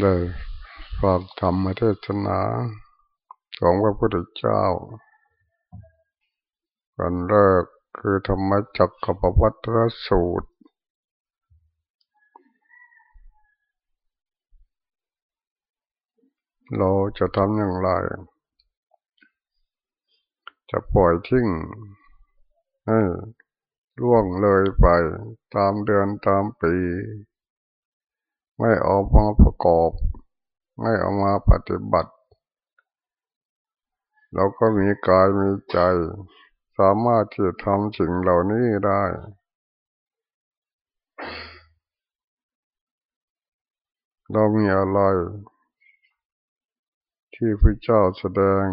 ได้ฟังธรรมเทศนาของพระพุทธเจ้ากันแรกคือธรรมจักรกับวัตรสูตร เราจะทำอย่างไร จะปล่อยทิ้งให้ล่วงเลยไปตามเดือนตามปี ไม่เอามาประกอบ ไม่เอามาปฏิบัติ เราก็มีกายมีใจ สามารถที่จะทำสิ่งเหล่านี้ได้ เรามีอะไร ที่พระเจ้าแสดง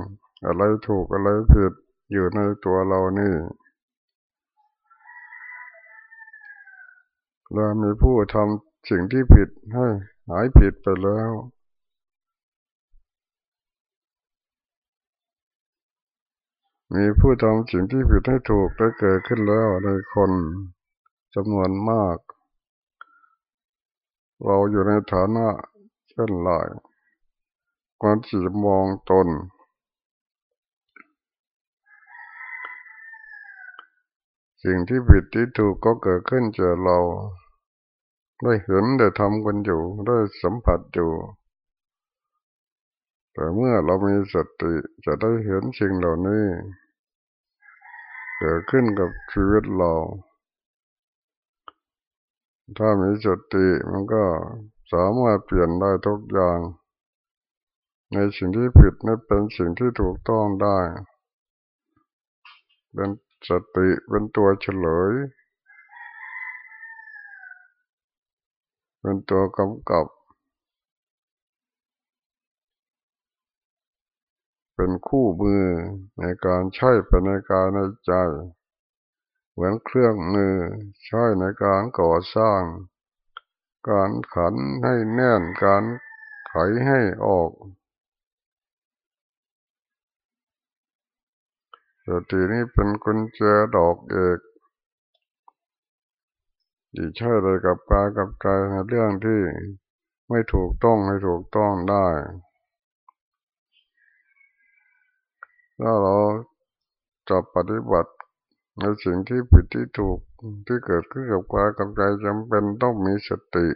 อะไรถูกอะไรผิดอยู่ในตัวเรานี่เรามีผู้ทำ สิ่งที่ผิดให้หายผิดไปแล้ว มีผู้ทำสิ่งที่ผิดให้ถูกได้เกิดขึ้นแล้วในคนจำนวนมาก เราอยู่ในฐานะเช่นไรควรที่จะมองตน สิ่งที่ผิดที่ถูกก็เกิดขึ้นเจอเรา ได้เห็นได้ทำกันอยู่ ได้สัมผัสอยู่ แต่เมื่อเรามีสติจะได้เห็นสิ่งเหล่านี้เกิดขึ้นกับชีวิตเรา ถ้ามีสติมันก็สามารถเปลี่ยนได้ทุกอย่าง ในสิ่งที่ผิดนี่เป็นสิ่งที่ถูกต้องได้ เป็นสติเป็นตัวเฉลย เป็นตัวกำกับ เป็นคู่มือในการใช้เป็นในการในใจ เหมือนเครื่องมือใช้ในการก่อสร้าง การขันให้แน่นการไขให้ออกสตินี้เป็นกุญแจดอกเอก ที่ใช่เลยกับกายกับใจในเรื่องที่ไม่ถูกต้องให้ถูกต้องได้ ถ้าเราจะปฏิบัติในสิ่งที่ผิดที่ถูกที่เกิดขึ้นกับกายกับใจจำเป็นต้องมีสติ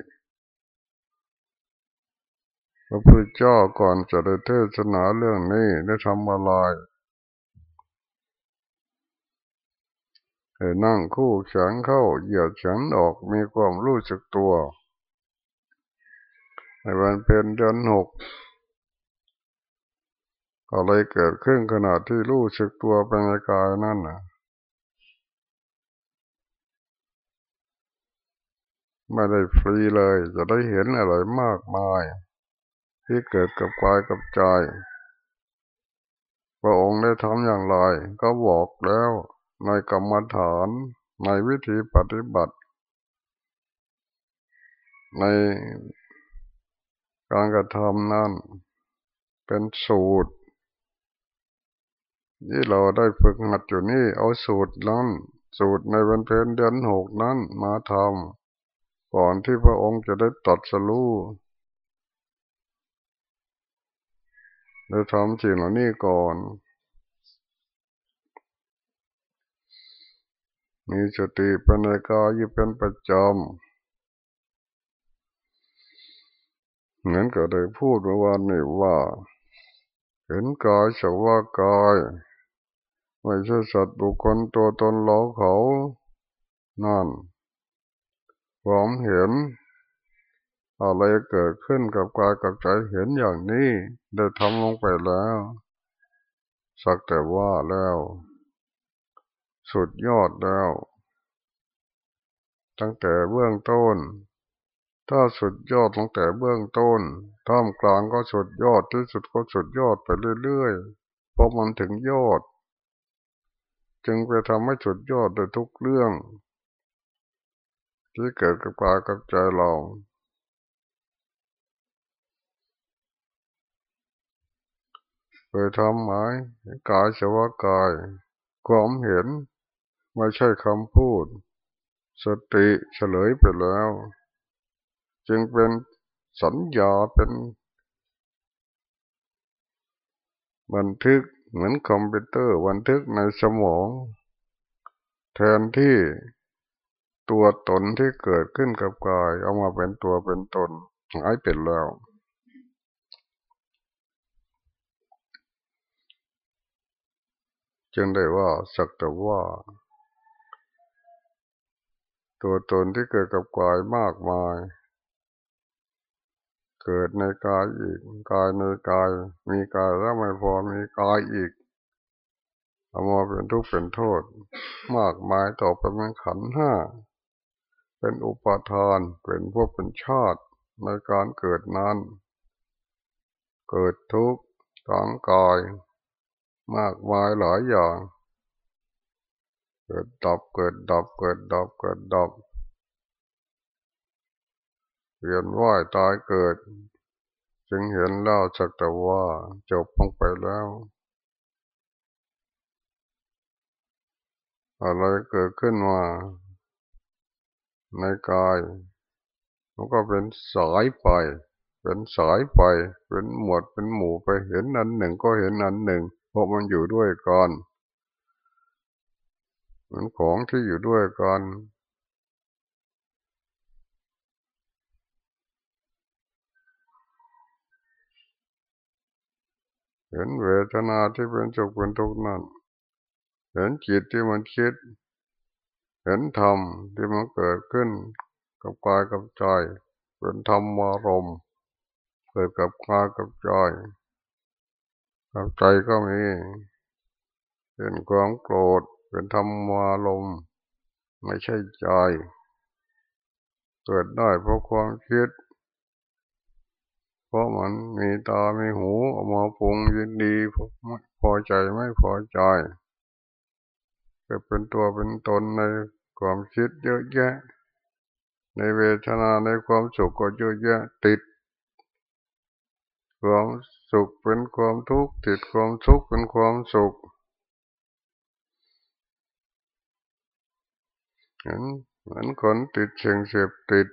พระพุทธเจ้าก่อนจะได้เทศนาเรื่องนี้ได้ทำอะไร นั่งคู่แขนเข้าเหยียดแขนออกมีความรู้สึกตัวในวันเป็นเดือนหกอะไรเกิดขึ้นขณะที่รู้สึกตัวเป็นกายนั่นนะไม่ได้ฟรีเลยจะได้เห็นอะไรมากมาย ที่เกิดกับกายกับใจ พระองค์ได้ทำอย่างไรก็บอกแล้ว ในกรรมฐานในวิธีปฏิบัติ ในการกระทำนั้นเป็นสูตร ที่เราได้ฝึกหัดอยู่นี่เอาสูตรนั้นสูตรในวันเพ็ญเดือนหกนั้นมาทำก่อนที่พระองค์จะได้ตัดสรู้ได้ทำสิ่งเหล่านี้ก่อน มีสติปัญญากายอยู่เป็นประจำเหมือนกับได้พูดเมื่อวานนี้ว่า เห็นกายสักว่ากายไม่ใช่สัตว์บุคคลตัวตนเราเขา นั่นความเห็น อะไรเกิดขึ้นกับกายกับใจเห็นอย่างนี้ ได้ทำลงไปแล้ว สักแต่ว่าแล้ว สุดยอดแล้ว ตั้งแต่เบื้องต้น ถ้าสุดยอดตั้งแต่เบื้องต้นท่ามกลางก็สุดยอดที่สุดก็สุดยอดไปเรื่อยๆเพราะมันถึงยอด จึงไปทำให้สุดยอดโดยทุกเรื่อง ที่เกิดกับกายกับใจเราเคยทำไหมกายสวากายความเห็น ไม่ใช่คำพูด สติเฉลยไปแล้ว จึงเป็นสัญญาเป็นบันทึกเหมือนคอมพิวเตอร์บันทึกในสมอง แทนที่ตัวตนที่เกิดขึ้นกับกาย เอามาเป็นตัวเป็นตนหายเป็นแล้ว จึงได้ว่าสักแต่ว่า ตัวตนที่เกิดกับกายมากมาย เกิดในกายอีกกายในกาย มีกายแล้วไม่พอมีกายอีกเอามาเป็นทุกข์เป็นโทษ มากมายต่อไปเป็นขันห้าเป็นอุปทานเป็นพวกเป็นชาติในการเกิดนั้น เกิดทุกข์ทางกาย มากมายหลายอย่าง เกิดดับเกิดดับเกิดดับเกิดดับเวียนว่ายตายเกิด จึงเห็นแล้วสักแต่ว่าจบลงไปแล้ว อะไรเกิดขึ้นมาในกายมันก็เป็นสายไป เป็นสายไป เป็นหมวดเป็นหมู่ไปเห็นอันหนึ่งก็เห็นอันหนึ่ง เพราะมันอยู่ด้วยกัน เหมือนของที่อยู่ด้วยกันเห็นเวทนาที่เป็นสุขเป็นทุกข์นั่น เห็นจิตที่มันคิด เห็นธรรมที่มันเกิดขึ้นกับกายกับใจ เป็นธรรมารมเกิดกับกายกับใจ กับใจก็มีเป็นความโกรธ เป็นธรรมมารมไม่ใช่ใจ เกิดได้เพราะความคิด เพราะมันมีตา มีหูออกมาปรุงยินดีพอใจไม่พอใจจะเป็นตัวเป็นตนในความคิดเยอะแยะ ในเวทนาในความสุขก็เยอะแยะติดความสุขเป็นความทุกข์ติดความทุกข์เป็นความสุข เห็นเหมือนคนติดเชิงเสพติด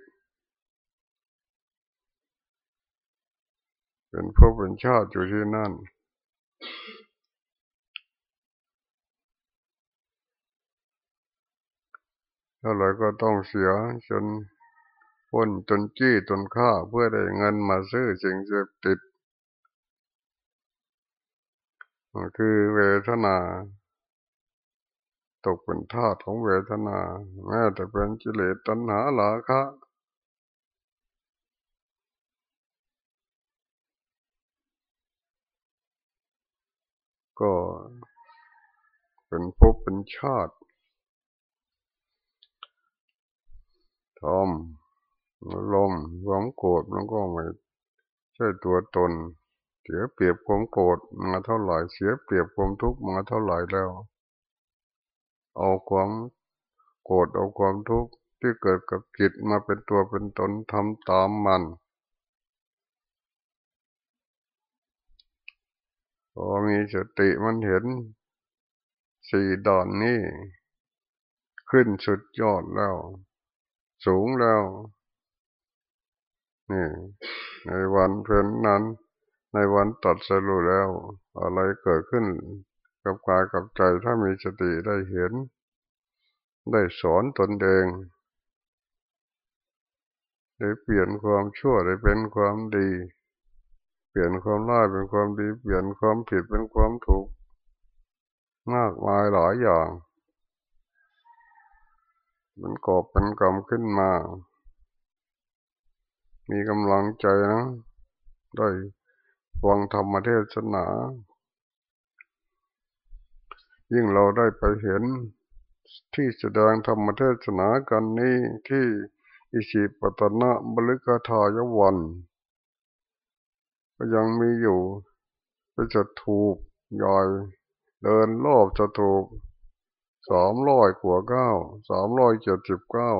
เป็นพวกเป็นชาติอยู่ที่นั่นท่าไรก็ต้องเสียจนพ้นจนจี้จนฆ่าเพื่อได้เงินมาซื้อสิ่งเสพติด คือเวทนา ตกเป็นทาสของเวทนา แม้แต่เป็นกิเลสตัณหาหลาคะก็เป็นภพเป็นชาติทอมลมความโกรธมันก็ไม่ใช่ตัวตน เสียเปรียบความโกรธมาเท่าไหร่เสียเปรียบความทุกข์มาเท่าไหร่แล้ว เอาความโกรธเอาความทุกข์ที่เกิดกับจิตมาเป็นตัวเป็นตนทำตามมันพอมีสติมันเห็นสี่ดอนนี้ขึ้นสุดยอดแล้ว สูงแล้ว นี่ ในวันเพื่อนนั้น ในวันตัดสรุแล้ว อะไรเกิดขึ้น กับกายกับใจถ้ามีสติได้เห็น ได้สอนตนเองได้เปลี่ยนความชั่วได้เป็นความดี เปลี่ยนความร้ายเป็นความดี เปลี่ยนความผิดเป็นความถูก มากมายหลายอย่าง มันกอบเป็นกรรมขึ้นมา มีกำลังใจนะได้ฟังธรรมเทศนา ยิ่งเราได้ไปเห็นที่แสดงธรรมเทศนากันนี้ที่อิสิปตนะบริกทายวันก็ยังมีอยู่ก็จะถูกย่อย เดินรอบจะถูกสามร้อยกว่าเก้าสามร้อยเจ็ดสิบเก้า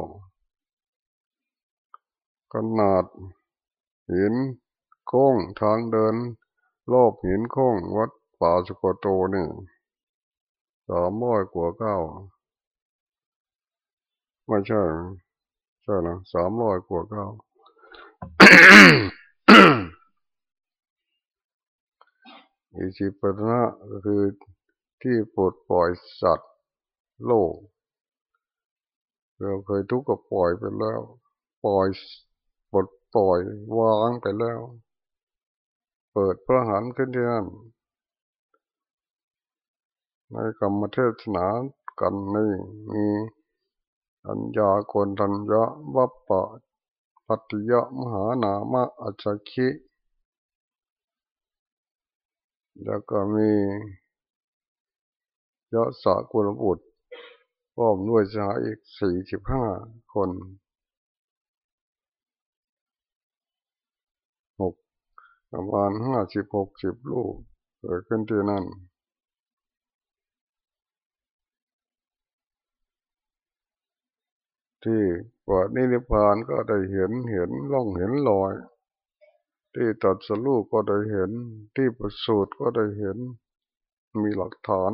ขนาดหินโค้งทางเดินรอบหินโค้งวัดป่าสุโกโตนี่ สามร้อยกว่าเก้าไม่ใช่ใช่นะสามร้อยกว่าเก้าอิจิปนะก็คือที่ปลดปล่อยสัตว์โลก เราเคยทุกข์ก็ปล่อยไปแล้ว ปล่อยปลดปล่อยวางไปแล้ว เปิดพระหันขึ้นที่นั่น ในกรรมเทศนากันนี่มีอัญญาโกนทัญญะวัปปะปัติยะมหานามะอัจฉิแล้วก็มียะสะกุลบุตรพร้อมด้วยสหายอีกสี่สิบห้าคนหกประมาณห้าสิบหกสิบลูกเกิดขึ้นที่นั่น ที่ว่านิพพานก็ได้เห็นเห็นล่องเห็นลอย ที่ตัดสลูกก็ได้เห็น ที่ประสูตรก็ได้เห็น มีหลักฐาน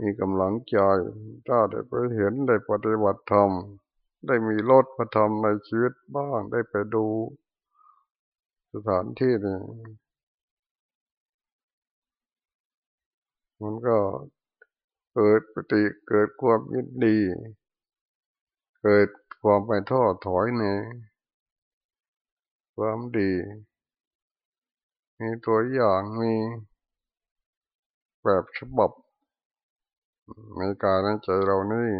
มีกำลังใจถ้าได้ไปเห็นได้ปฏิบัติธรรม ได้มีรถประธรรมในชีวิตบ้างได้ไปดู สถานที่นี่มันก็ เกิดปฏิเกิดความยินดี เกิดความไปท้อถอยในความดี มีตัวอย่างมีแบบฉบับในการในใจเรานี่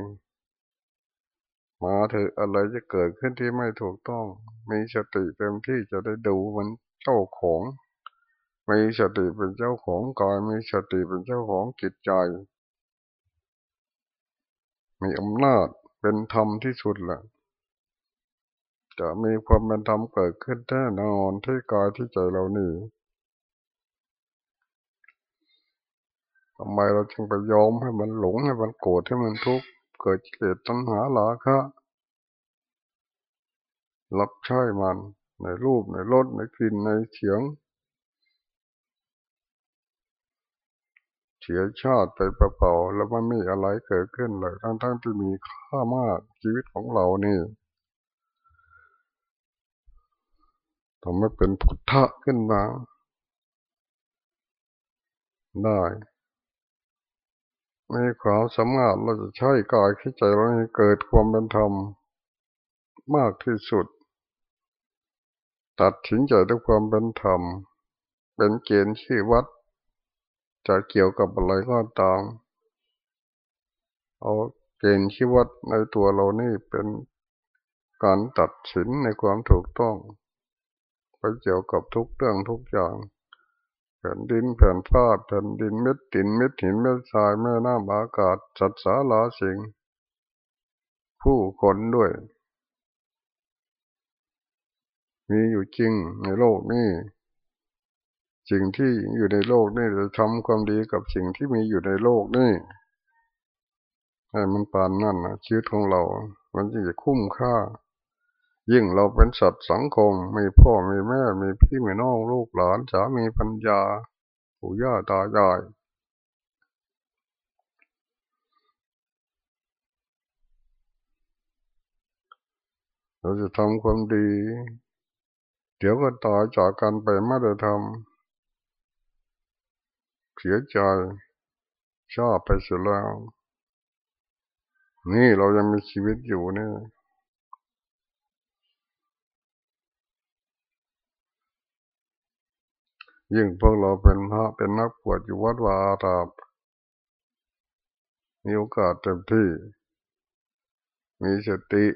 มาเถอะอะไรจะเกิดขึ้นที่ไม่ถูกต้อง มีสติเต็มที่จะได้ดูมันเจ้าของ มีสติเป็นเจ้าของกายมีสติเป็นเจ้าของจิตใจ มีอำนาจเป็นธรรมที่สุดแหละจะมีความเป็นธรรมเกิดขึ้นแน่นอนที่กายที่ใจเรานี่ทำไมเราจึงไปยอมให้มันหลงให้มันโกรธให้มันทุกข์เกิดเกิดตัณหาหลาคะรับใช้มันในรูปในรสในกลิ่นในเสียง เสียชาติไปเปล่าๆแล้วมันไม่อะไรเกิดขึ้นเลยทั้งๆที่มีค่ามากชีวิตของเรานี่ทำให้เป็นพุทธะขึ้นมา ได้มีความสามารถเราจะใช้กายที่ใจเราให้เกิดความเป็นธรรมมากที่สุด ตัดถินใจด้วยความเป็นธรรม เป็นเกณฑ์ชี้วัด จะเกี่ยวกับอะไรก็ตาม เอาเกณฑ์ชีวัดในตัวเรานี่เป็นการตัดสินในความถูกต้อง ไปเกี่ยวกับทุกเรื่องทุกอย่างแผ่นดินแผ่นฟ้าแผ่นดินเม็ดดินเม็ดหินเม็ดทรายแม่น้ำอากาศสัตว์สาราสิ่ง ผู้คนด้วย มีอยู่จริงในโลกนี้ สิ่งที่อยู่ในโลกนี่จะทำความดีกับสิ่งที่มีอยู่ในโลกนี่ให้มันปานนั่นนะชีวิตของเรา มันจะคุ้มค่า ยิ่งเราเป็นสัตว์สังคม มีพ่อมีแม่ มีพี่มีน้องลูกหลานสามีปัญญาปู่ย่าตายายเราจะทำความดี เดี๋ยวก็ตายจากกันไปไม่ได้ทำ สียใจชอบไปเสียแล้ว นี่เรายังมีชีวิตอยู่เนี่ยยิ่งพวกเราเป็นพระเป็นนักปวดอยู่วัดวาอารามมีโอกาสเต็มที่ มีสติ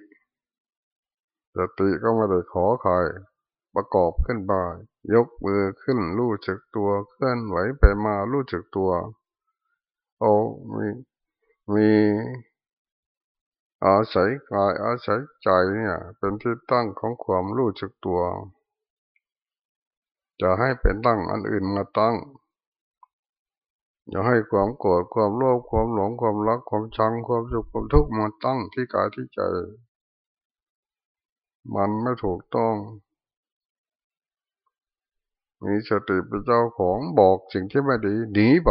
สติก็ไม่ได้ขอใครประกอบขึ้นมา ยกมือขึ้นรู้จักตัวเคลื่อนไหวไปมารู้จักตัวโอ้มีมีอาศัยกายอาศัยใจเนี่ย เป็นที่ตั้งของความรู้จักตัว จะให้เป็นตั้งอันอื่นมาตั้งอย่าให้ความโกรธความโลภความหลงความรักความชังความสุขความทุกข์มาตั้งที่กายที่ใจ มันไม่ถูกต้อง มีสติเป็นเจ้าของบอกสิ่งที่ไม่ดีหนีไป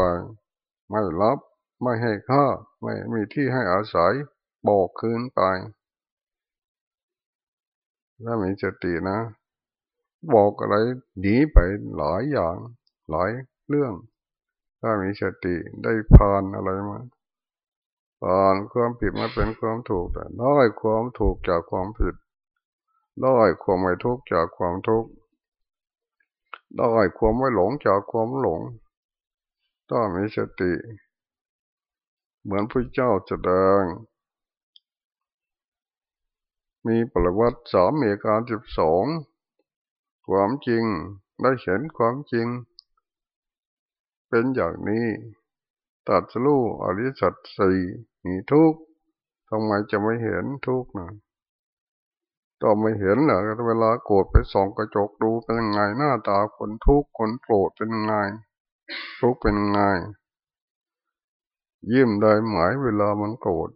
ไม่รับไม่ให้ค่าไม่มีที่ให้อาศัยบอกคืนไปถ้ามีสตินะ บอกอะไรหนีไปหลายอย่างหลายเรื่อง ถ้ามีสติได้ผ่านอะไรมาผ่านความผิดมาเป็นความถูกแต่ได้ความถูกจากความผิดได้ความไม่ทุกข์จากความทุกข์ ได้ความไม่หลงจากความหลงถ้ามีสติ เหมือนพระเจ้าแสดง มีประวัติสามเมการสิบสองความจริงได้เห็นความจริง เป็นอย่างนี้ ตัดสู้อริสัตสี่มีทุกทำไมจะไม่เห็นทุกนะ ก็ไม่เห็นเหรอเวลาโกรธไปส่องกระจกดูเป็นยังไงหน้าตาคนทุกข์คนโกรธเป็นยังไงทุกข์เป็นยังไงยิ้มได้หมายเวลามันโกรธ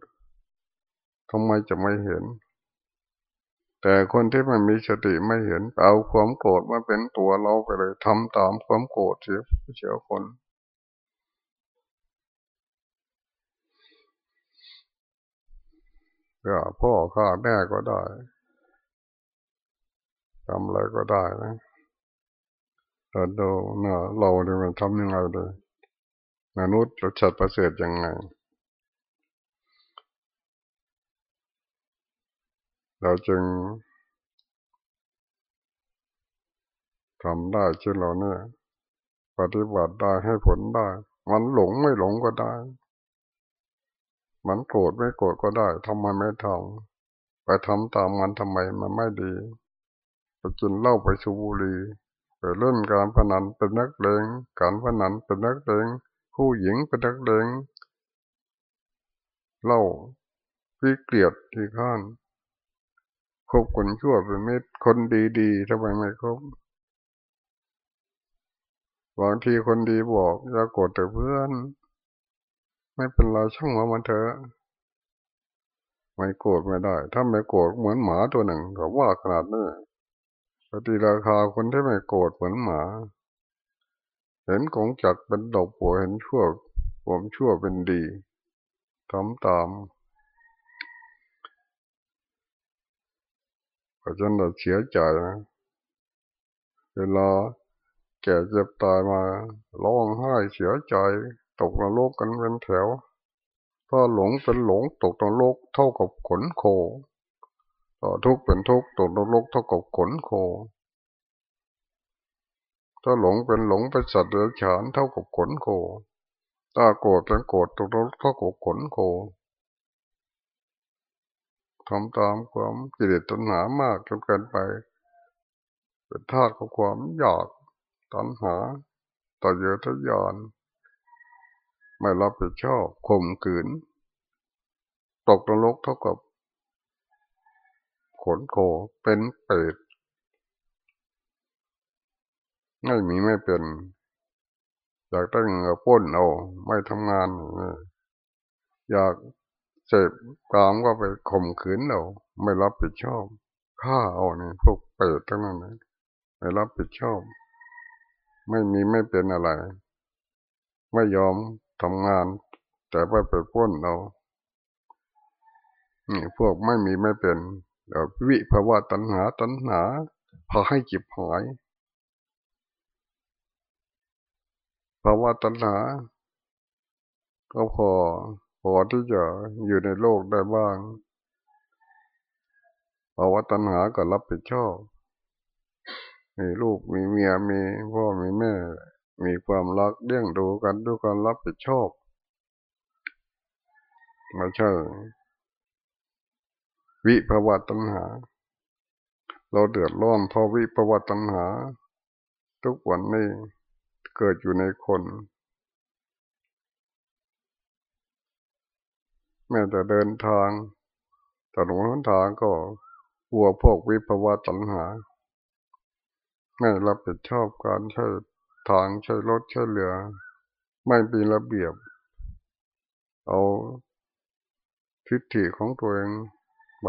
ทำไมจะไม่เห็น แต่คนที่มันมีสติไม่เห็นเอาความโกรธมาเป็นตัวเราไปเลยทำตามความโกรธเสียเสียคนก็พ่อข้าแม่ก็ได้ ทำอะไรก็ได้นะแต่เราเนี่ยเราเนี่ยมันทำยังไงเลยมนุษย์เราชัดประเสริฐยังไง เราจึงทำได้เช่นเราเนี่ยปฏิบัติได้ให้ผลได้ มันหลงไม่หลงก็ได้ มันโกรธไม่โกรธก็ได้ทำไมไม่ทำไปทำตามมันทำไมมันไม่ดี ไปกินเหล้าไปสูบบุหรี่ไปเล่นการพนันเป็นนักเลงการพนันเป็นนักเลงผู้หญิงเป็นนักเลงเล่าพี่เกลียดที่ข้านคบคนชั่วเป็นเม็ดคนดีๆทำไมไม่คบ บางทีคนดีบอกอย่าโกรธแต่เพื่อน ไม่เป็นไรช่างว่ามันเถอะไม่โกรธไม่ได้ ถ้าไม่โกรธเหมือนหมาตัวหนึ่งก็ว่าขนาดนี้ ปฏิราคาคนที่ไม่โกรธเหมือนหมา เห็นกงจักเป็นดอกปัวเห็นชั่วผมชั่วเป็นดีทำตามก็จนเราเสียใจนะเวลาแก่เจ็บตายมาร้องไห้เสียใจ ตกนรกกันเป็นแถว ถ้าหลงเป็นหลงตกนรกเท่ากับขนโค ถ้าทุกข์เป็นทุกข์ตกนรกเท่ากับขนโค ถ้าหลงเป็นหลงเป็นสัตว์เดรัจฉานเท่ากับขนโค ถ้าโกรธเป็นโกรธตกนรกเท่ากับขนโคทำตามความกิเลสตัณหามากจนเกินไป เป็นธาตุของความอยากตัณหาต่อเยอะทะยานไม่รับผิดชอบข่มขืน ตกนรกเท่ากับ ขนโคเป็นเปรตไม่มีไม่เป็นอยากตั้งเงินป้นเอาไม่ทำงาน อยากเสพกามก็ไปข่มขืนเอาไม่รับผิดชอบฆ่าเอาเนี่ยพวกเปรตทั้งนั้นไม่รับผิดชอบ ไม่มีไม่เป็นอะไร ไม่ยอมทำงาน แต่ไปไปพ้นเรานี่พวกไม่มีไม่เป็น วิภาวะตัณหาตัณหาพอให้จิบหายภาวะตัณหา ก็พอพอที่จะอยู่ในโลกได้บ้างภาวะตัณหาก็รับผิดชอบมีลูกมีเมียมีพ่อมีแม่ มีความรักเลี้ยงดูกันด้วยการรับผิดชอบไม่ใช่ วิภวตัณหา เราเดือดร้อนเพราะวิภวตัณหา ทุกวันนี้เกิดอยู่ในคน แม้แต่เดินทางถนนทางก็หัวพวกวิภวตัณหา ไม่รับผิดชอบการใช้ทางใช้รถใช้เรือ ไม่มีระเบียบ เอาทิฏฐิของตัวเอง ไป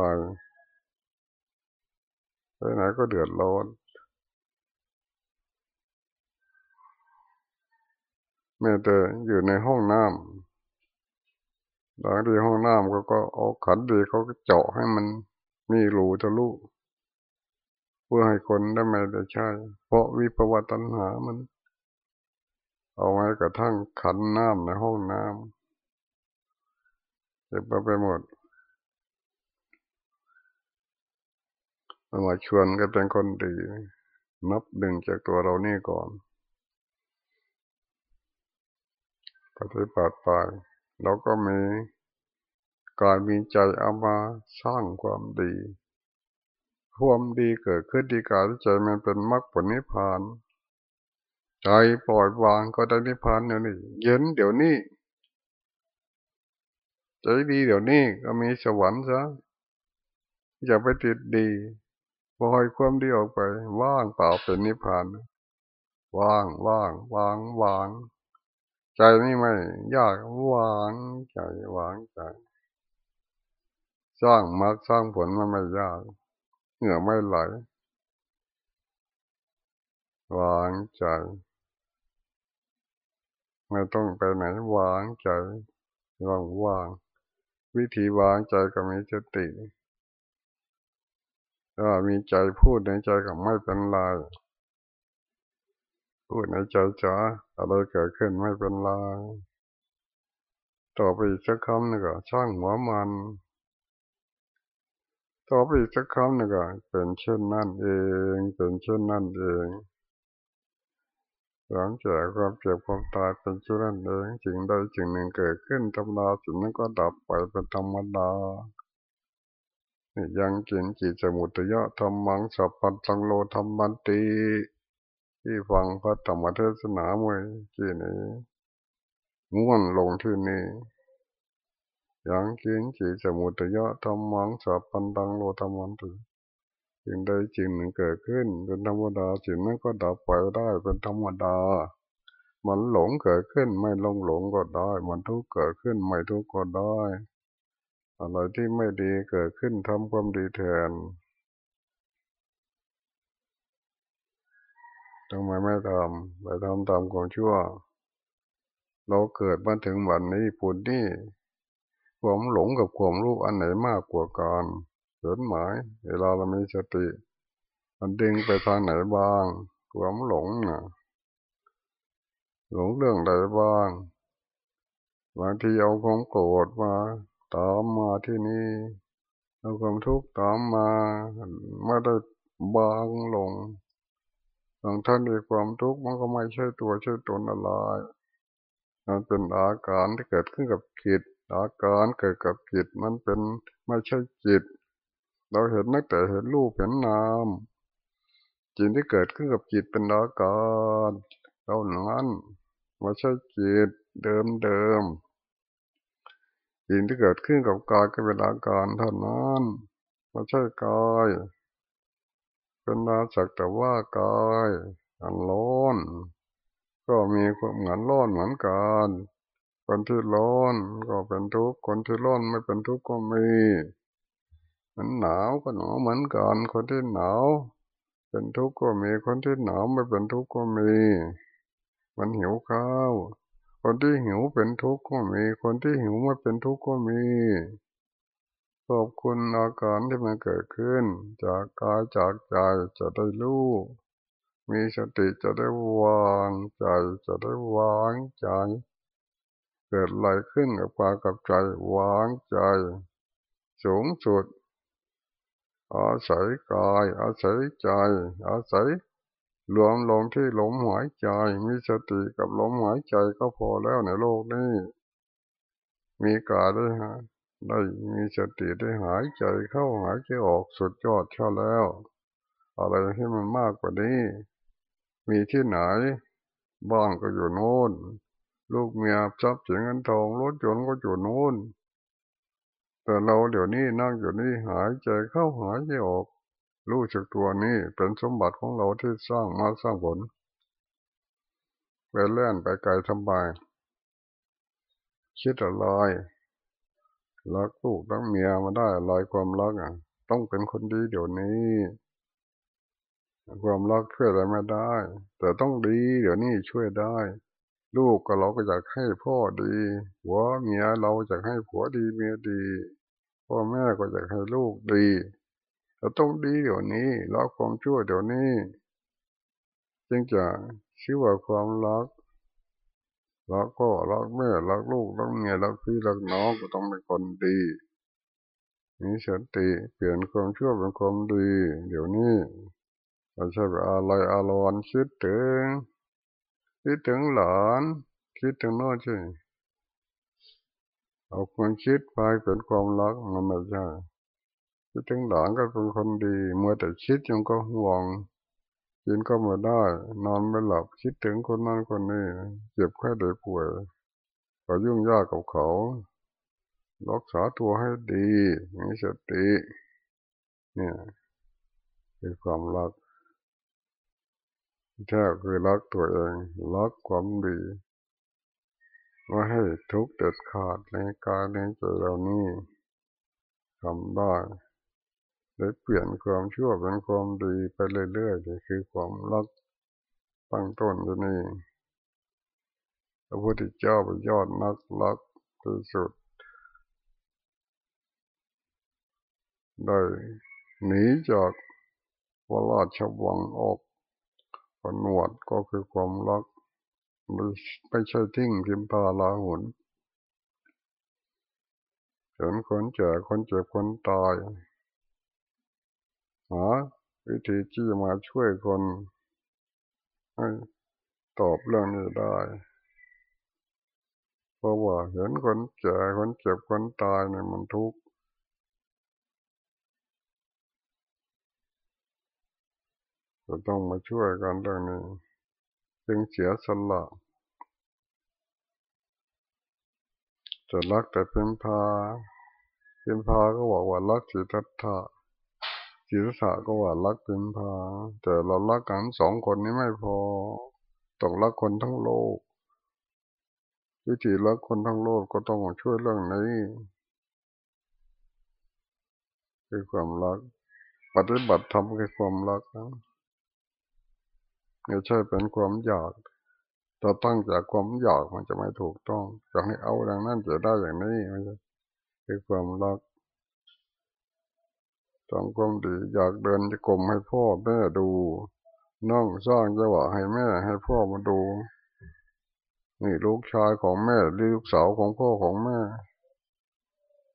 ไปไหนก็เดือดร้อนแม้แต่อยู่ในห้องน้ำบางทีห้องน้ำก็ก็เอาขันดีเขาก็เจาะให้มันมีรูทะลุเพื่อให้คนได้ไม่ได้ใช่เพราะวิปวัตัญหามัน เอาไว้กระทั่งขันน้ำในห้องน้ำเก็บไปหมด มาชวนก็เป็นคนดี นับดึงจากตัวเรานี่ก่อนปฏิบัติไปเราก็มีกายมีใจเอามาสร้างความดีความดีเกิดขึ้นที่กายใจมันเป็นมรรคผลนิพพาน ใจปล่อยวางก็ได้นิพพานเดี๋ยวนี้เย็นเดี๋ยวนี้ใจดีเดี๋ยวนี้ก็มีสวรรค์ซะอย่าไปติดดี ปล่อยความดีออกไป ว่างเปล่าเป็นนิพพานว่างว่างวางวาง ใจนี่ไม่ยากวางใจวางใจ สร้างมรรคสร้างผลมันไม่ยาก เหงื่อไม่ไหล วางใจไม่ต้องไปไหนวางใจว่างว่าง วิธีวางใจก็มีสติ ถ้ามีใจพูดในใจก็ไม่เป็นไร พูดในใจจ๋าอะไรเกิดขึ้นไม่เป็นไร ต่อไปอีกสักคำหนึ่งก็ช่างหัวมัน ต่อไปอีกสักคำหนึ่งก็เป็นเช่นนั่นเอง เป็นเช่นนั่นเองหลังจากความเจ็บความตายเป็นเช่นนั่นเองจึงใดจึงหนึ่งเกิดขึ้นธรรมดาสิ่งนั้นก็ดับไปเป็นธรรมดา ยังกินจิตสมุทยะธรรมังสัพพันตังโลธรรมันตีที่ฟังพระธรรมเทศนาเมื่อกี้นี้ง่วนลงที่นี่ยังกินจิตสมุทยะธรรมังสัพพันตังโลธรรมันตีสิ่งใดจริงหนึ่งเกิดขึ้นเป็นธรรมดาสิ่งนั้นก็ดับไปได้เป็นธรรมดา มันหลงเกิดขึ้นไม่ลงหลงก็ได้ มันทุกข์เกิดขึ้นไม่ทุกข์ก็ได้ อะไรที่ไม่ดีเกิดขึ้นทำความดีแทนทำไมไม่ทำไปทำตามความชั่ว เราเกิดมาถึงวันนี้ปุณนี่ความหลงกับความรู้อันไหนมากกว่ากันเห็นหมาย เวลาเรามีสติ มันดึงไปทางไหนบ้าง ความหลงน่ะหลงเรื่องใดบ้างบางทีเอาความโกรธมา ตามมาที่นี่เอาความทุกข์ตามมาไม่ได้บางลงบางท่านมีความทุกข์มันก็ไม่ใช่ตัวใช่ตนอะไรมันเป็นอาการที่เกิดขึ้นกับจิตอาการเกิดกับจิตมันเป็นไม่ใช่จิต เราเห็นนักแต่เห็นรูปเห็นนามจิตที่เกิดขึ้นกับจิตเป็นอาการเราหนั้นไม่ใช่จิตเดิมเดิม สิ่งที่เกิดขึ้นกับกายก็เป็นอาการเท่านั้นไม่ใช่กาย เป็นนาจักแต่ว่ากายอันร้อน ก็มีความเหมือนร้อนเหมือนกันคนที่ร้อนก็เป็นทุกข์คนที่ร้อนไม่เป็นทุกข์ก็มีมันหนาวก็หนาวเหมือนกันคนที่หนาวเป็นทุกข์ก็มีคนที่หนาวไม่เป็นทุกข์ก็มี มันหิวข้าว คนที่หิวเป็นทุกข์ก็มี คนที่หิวไม่เป็นทุกข์ก็มี ขอบคุณอาการที่มันเกิดขึ้น จากกายจากใจจะได้รู้มีสติจะได้วางใจจะได้วางใจ เกิดอะไรขึ้นกับปากับใจวางใจ สูงสุด อาศัยกาย อาศัยใจ อาศัย รวมลงที่ลมหายใจมีสติกับลมหายใจก็พอแล้วในโลกนี้ มีกาได้ฮะได้มีสติได้หายใจเข้าหายใจออกสุดยอดเช่าแล้ว อะไรที่มันมากกว่านี้ มีที่ไหน บ้านก็อยู่โน่น ลูกเมียทรัพย์สินเงินทองรถยนต์ก็อยู่โน่นแต่เราเดี๋ยวนี้นั่งอยู่นี่หายใจเข้าหายใจออก รู้จักตัวนี้เป็นสมบัติของเราที่สร้างมาสร้างผลไปเล่นไปไกลทำไมคิดอะไรรักลูกรักเมียมาได้ลอยความรักอะ ต้องเป็นคนดีเดี๋ยวนี้ ความรักช่วยอะไรไม่ได้ แต่ต้องดี เดี๋ยวนี้ช่วยได้ ลูกก็เราก็อยากให้พ่อดีหัวเมียเราอยากให้ผัวดีเมียดี พ่อแม่ก็อยากให้ลูกดี เราต้องดีเดี๋ยวนี้ละความชั่วเดี๋ยวนี้ จึงจะชื่อว่าความรักรักพ่อรักแม่รักลูกรักเมียรักพี่รักน้องก็ต้องเป็นคนดีมีสติเปลี่ยนความชั่วเป็นความดี เดี๋ยวนี้เราใช่แบบอะไรอารอนคิดถึงคิดถึงหลานคิดถึงโน่นใช่เอาความคิดไปเป็นความรักมันไม่ใช่ คิดถึงหลานก็เป็นคนดีเมื่อแต่คิดยังก็ห่วงกินก็ไม่ได้ นอนไม่หลับคิดถึงคนนั้นคนนี้เจ็บแค่ได้ป่วยก็ยุ่งยากกับเขารักษาตัวให้ดีมีสติเนี่ยคือความรักแท้คือรักตัวเองรักความดีว่าให้ทุกเด็ดขาดในกายในใจเรานี่ทำได้ ได้เปลี่ยนความชั่วเป็นความดีไปเรื่อยๆนี่คือความรักตั้งต้นอยู่นี่พระพุทธเจ้าเป็นยอดนักรักที่สุดได้หนีจากวราชวังออกผนวดก็คือความรักไม่ใช่ทิ้งพิมพาลาหุนจนคนเจ็บคนเจ็บคนตาย หาวิธีที่มาช่วยคนให้ตอบเรื่องนี้ได้ เพราะว่าเห็นคนเจ็บคนเจ็บคนตายเนี่ยมันทุกข์จะต้องมาช่วยกันเรื่องนี้ จึงเสียสละจะรักแต่เป็นพาเป็นพาก็บอกว่ารักสิทธัตถะ สิทธัตถะก็ว่ารักเป็นพา แต่เรารักกันสองคนนี้ไม่พอต้องรักคนทั้งโลก วิธีรักคนทั้งโลกก็ต้องช่วยเรื่องนี้คือความรัก ปฏิบัติธรรมคือความรักนะไม่ใช่เป็นความอยากถ้าตั้งจากความอยากมันจะไม่ถูกต้องอยากให้เอาอย่างนั้นจะได้อย่างนี้มันจะคือความรัก ต้องความดีอยากเดินจะกลมให้พ่อแม่ดูน้องสร้างจังหวะให้แม่ให้พ่อมาดู นี่ลูกชายของแม่ลูกสาวของพ่อของแม่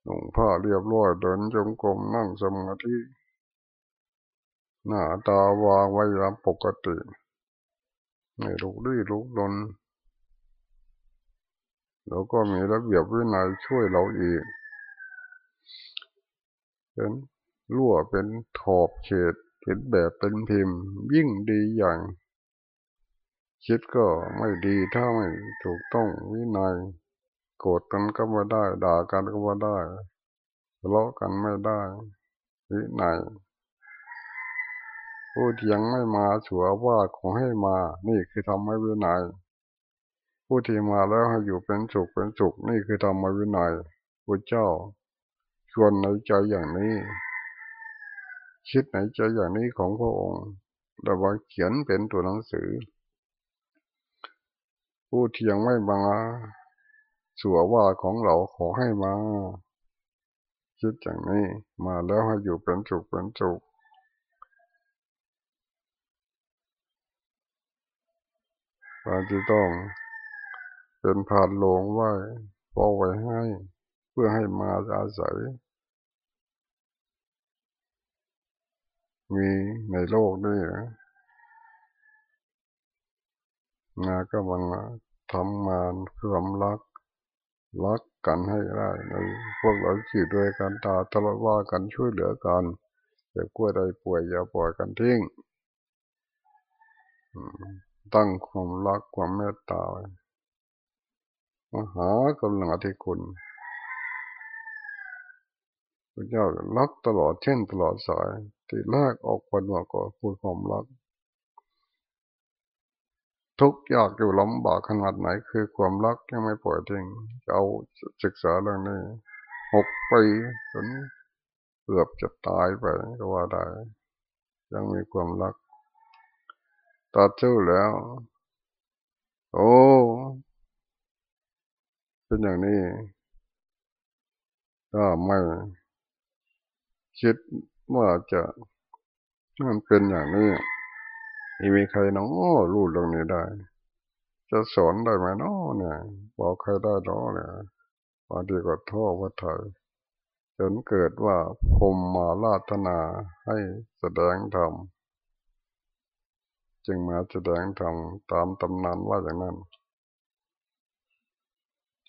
หนุ่งผ้าเรียบร้อยเดินจงกรมนั่งสมาธิหน้าตาวางไว้ตามปกติไม่ลุกลี้ลุกลนแล้วก็มีระเบียบวินัยช่วยเราอีกเป็น รั่วเป็นขอบเขตเป็นแบบเป็นพิมพ์ ยิ่งดีอย่าง คิดก็ไม่ดีถ้าไม่ถูกต้องวินัยโกรธกันก็ไม่ได้ ด่ากันก็ไม่ได้ทะเลาะกันไม่ได้ วินัยผู้ที่ยังไม่มาสัวว่าขอให้มา นี่คือทำให้วินัยผู้ที่มาแล้วให้อยู่เป็นสุขเป็นสุขนี่คือทำให้วินัยพระเจ้าชวนในใจอย่างนี้ คิดในใจอย่างนี้ของพระองค์แต่ว่าเขียนเป็นตัวหนังสือ ผู้ที่ยังไม่มาสัวว่าของเราขอให้มา คิดอย่างนี้มาแล้วให้อยู่เป็นสุขเป็นสุขเราจะต้องเป็นผ่านลงไว้พอไว้ให้ เพื่อให้มาอาศัย มีในโลกนี้นาก็มันทำงานความรัก รักกันให้ได้ในพวกเราขีดด้วยกันตาตลอดว่ากันช่วยเหลือกันจะกลัวใดป่วยอย่าปล่อยกันทิ้งตั้งความรักความเมตตามหากำลังอธิคุณ ระเจ้ารักตลอดเช่นตลอดสายที่แรกออกปันว่าก็พูดความรัก ทุกยากอยู่ลำบากขนาดไหนคือความรักยังไม่ปล่อยทิ้งเอาศึกษาเรื่องนี้หกปีจนเกือบจะตายไปก็ว่าได้ ยังมีความรักตัดสู้แล้ว โอ้ เป็นอย่างนี้ ก็ไม่ คิดว่าจะมันเป็นอย่างนี้มีใครน้องรู้เรื่องนี้ได้ จะสอนได้ไหมน้อเนี่ยบอกใครได้น้อเนี่ยบางทีก็ท้อว่าไทยจนเกิดว่าพมมาลาธนาให้แสดงธรรมจึงมาแสดงธรรมตามตำนานว่าอย่างนั้น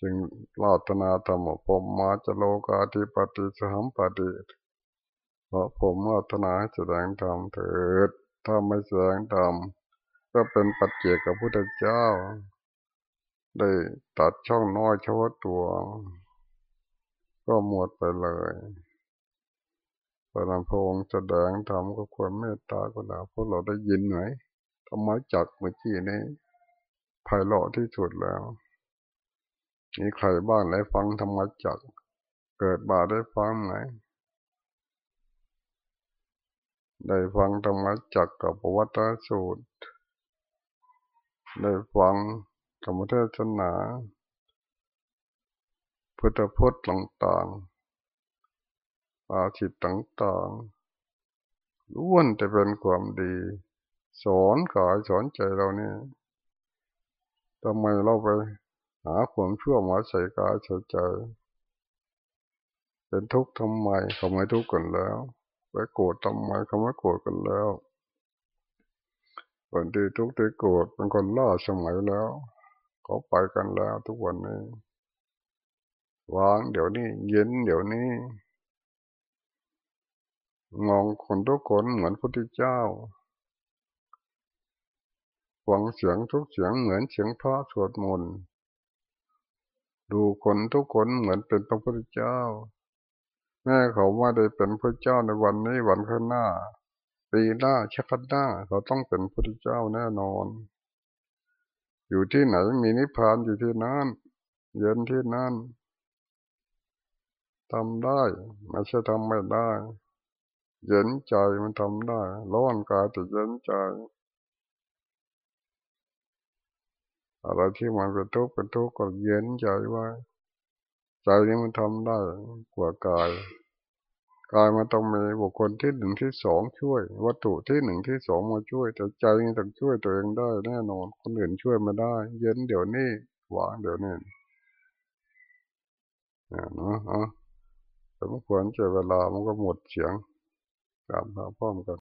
จึงลาธนาธรรมพมมาจโลกาธิปติสหัมปติ เพราะผมลาธนาให้แสดงธรรมเถิด ถ้าไม่แสดงธรรมก็เป็นปัจเจกกับพุทธเจ้า ได้ตัดช่องน้อยเฉพาะตัว ก็หมดไปเลยพระนามพระองค์แสดงธรรมก็ควรเมตตาก็ด้พวกเราได้ยินไหมธรรมจักเมื่อกี้นี้ไพเราะที่สุดแล้วมีใครบ้างได้ฟังธรรมจักเกิดมาได้ฟังไหม ได้ฟังธรรมจักกับปวัตตสูตร ได้ฟังธรรมเทศนาพุทธพจน์ต่างๆอาชิตต่างๆล้วนจะเป็นความดี สอนกายสอนใจเราเนี่ยทำไมเราไปหาความชั่วมาใส่กายใส่ใจ เป็นทุกข์ทำไมเขาไมทุกข์กันแล้ว ไปโกรธทำไมเขาไม่โกรธกันแล้วคนที่ทุกข์ที่โกรธเป็นคนล่าสมัยแล้วเขาไปกันแล้วทุกวันนี้วางเดี๋ยวนี้ เย็นเดี๋ยวนี้มองคนทุกคนเหมือนพระพุทธเจ้าฟังเสียงทุกเสียงเหมือนเสียงพระสวดมนต์ดูคนทุกคนเหมือนเป็นพระพุทธเจ้า แม่เขาว่าได้เป็นพระเจ้าในวันนี้วันข้างหน้า ปีหน้าชักหน้าเขาต้องเป็นพระเจ้าแน่นอน อยู่ที่ไหนมีนิพพานอยู่ที่นั่นเย็นที่นั่นทำได้ไม่ใช่ทำไม่ได้ เย็นใจมันทำได้ร้อนกายแต่เย็นใจอะไรที่มันเป็นทุกข์เป็นทุกข์ก็เย็นใจไว้ ใจนี้มันทำได้กว่ากาย กายมันต้องมีบุคคลที่หนึ่งที่สองช่วย วัตถุที่หนึ่งที่สองมาช่วย แต่ใจนี่ต้องช่วยตัวเองได้แน่นอน คนอื่นช่วยไม่ได้ เย็นเดี๋ยวนี้หวานเดี๋ยวนี้เนาะสมควรเจอเวลามันก็หมดเสียงกลับมาพร้อมกัน